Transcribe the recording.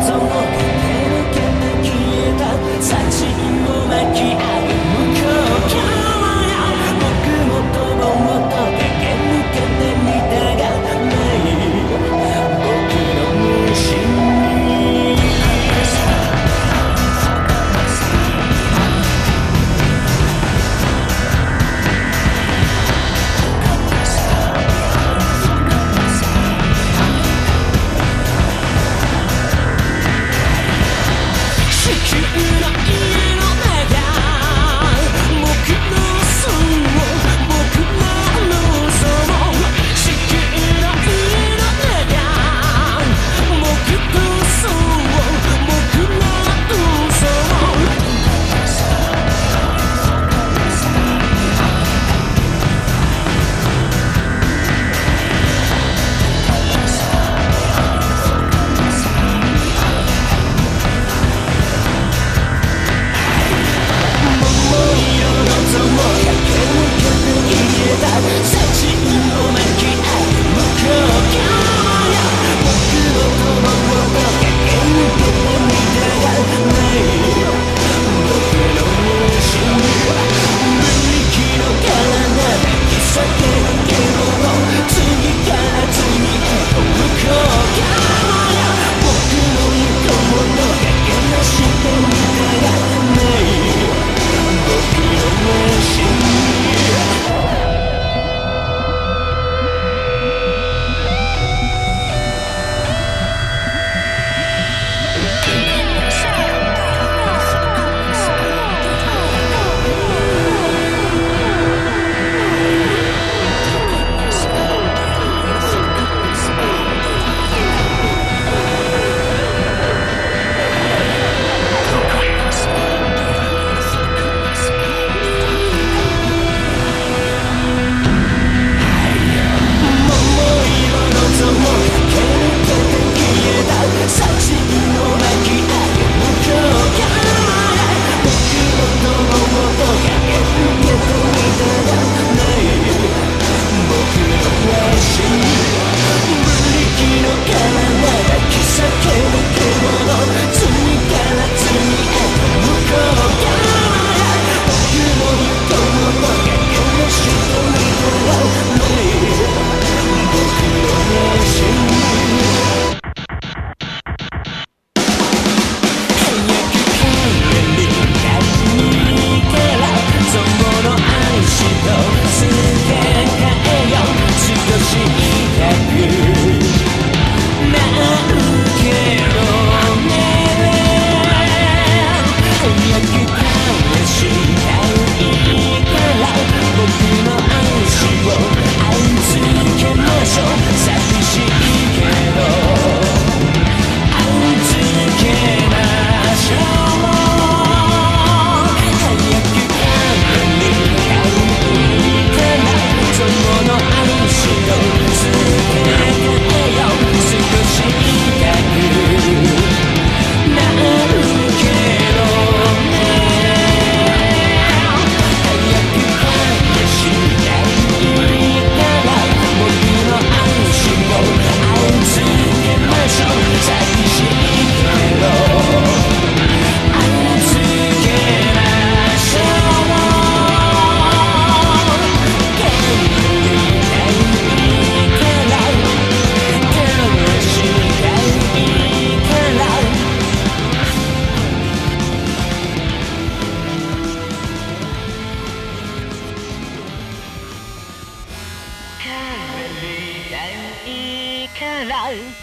その駆けて消えた殺人を巻き